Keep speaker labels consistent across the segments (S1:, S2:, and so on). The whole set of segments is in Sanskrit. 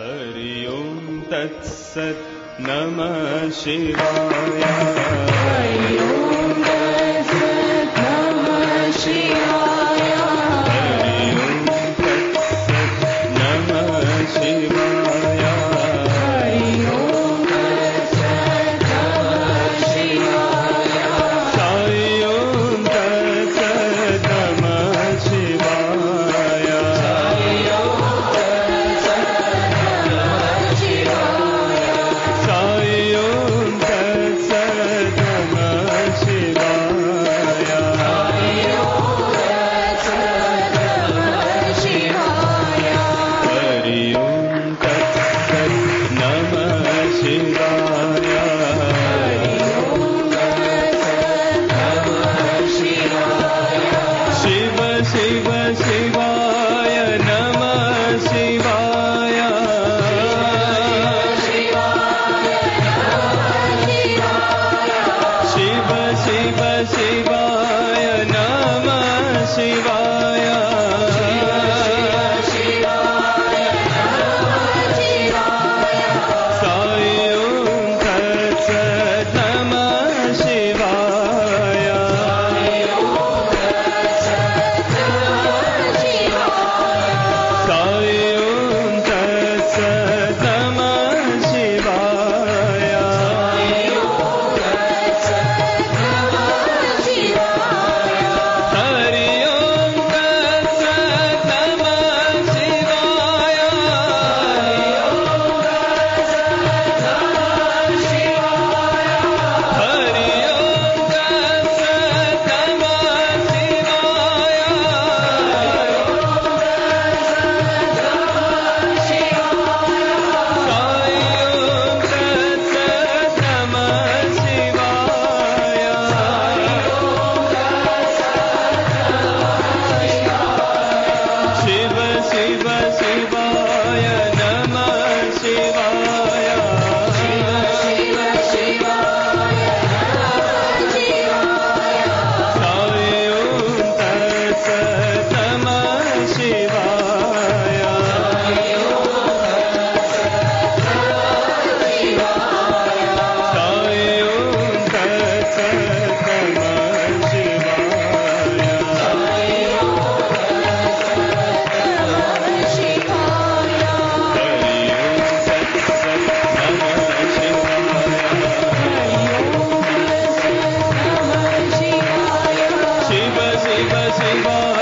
S1: हरि ओम् तत्सत् नमः शिवाय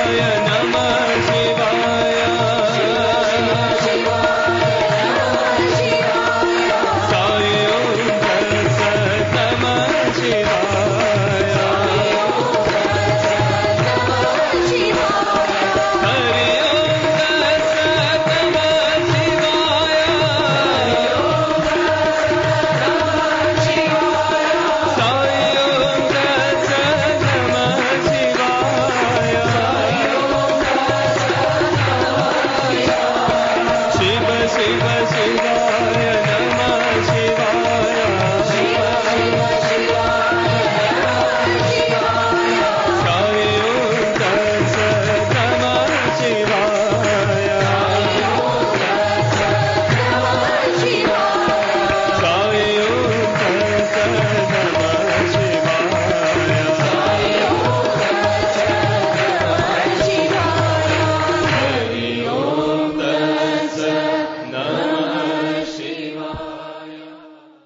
S1: शिवाय